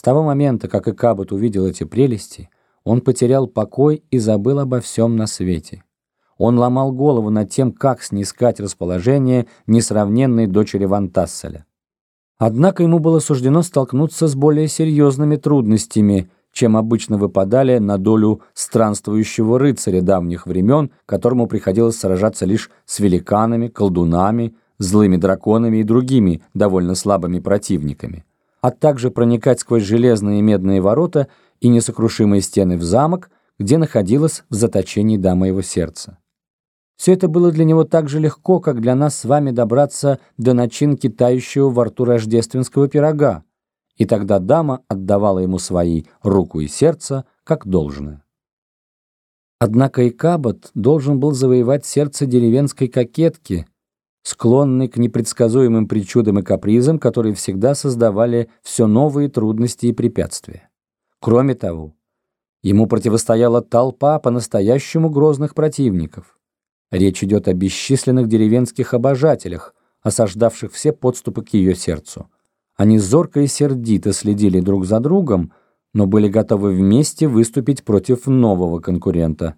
С того момента, как Икабот увидел эти прелести, он потерял покой и забыл обо всем на свете. Он ломал голову над тем, как снискать расположение несравненной дочери Вантасселя. Однако ему было суждено столкнуться с более серьезными трудностями, чем обычно выпадали на долю странствующего рыцаря давних времен, которому приходилось сражаться лишь с великанами, колдунами, злыми драконами и другими довольно слабыми противниками, а также проникать сквозь железные и медные ворота и несокрушимые стены в замок, где находилась в заточении дама его сердца. Все это было для него так же легко, как для нас с вами добраться до начинки тающего во рту рождественского пирога, и тогда дама отдавала ему свои руку и сердце, как должное. Однако и Кабот должен был завоевать сердце деревенской кокетки, склонной к непредсказуемым причудам и капризам, которые всегда создавали все новые трудности и препятствия. Кроме того, ему противостояла толпа по-настоящему грозных противников – Речь идет о бесчисленных деревенских обожателях, осаждавших все подступы к ее сердцу. Они зорко и сердито следили друг за другом, но были готовы вместе выступить против нового конкурента.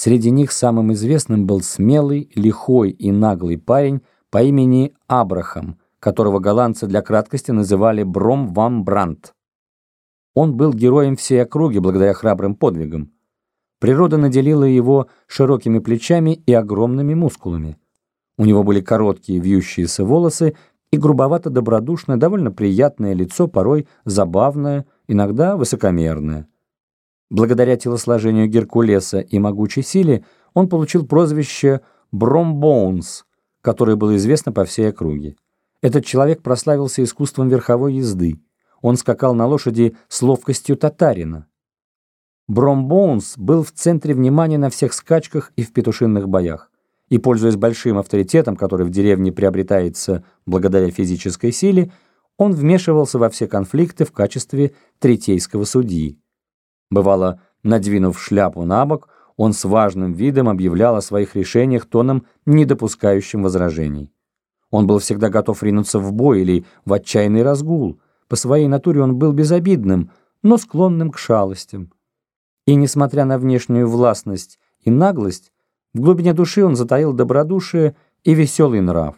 Среди них самым известным был смелый, лихой и наглый парень по имени Абрахам, которого голландцы для краткости называли Бром Ван Брандт. Он был героем всей округи благодаря храбрым подвигам. Природа наделила его широкими плечами и огромными мускулами. У него были короткие вьющиеся волосы и грубовато-добродушное, довольно приятное лицо, порой забавное, иногда высокомерное. Благодаря телосложению Геркулеса и могучей силе он получил прозвище Бромбоунс, которое было известно по всей округе. Этот человек прославился искусством верховой езды. Он скакал на лошади с ловкостью татарина. Бромбоунс был в центре внимания на всех скачках и в петушинных боях. И, пользуясь большим авторитетом, который в деревне приобретается благодаря физической силе, он вмешивался во все конфликты в качестве третейского судьи. Бывало, надвинув шляпу на бок, он с важным видом объявлял о своих решениях тоном, не допускающим возражений. Он был всегда готов ринуться в бой или в отчаянный разгул. По своей натуре он был безобидным, но склонным к шалостям. И, несмотря на внешнюю властность и наглость, в глубине души он затаил добродушие и веселый нрав.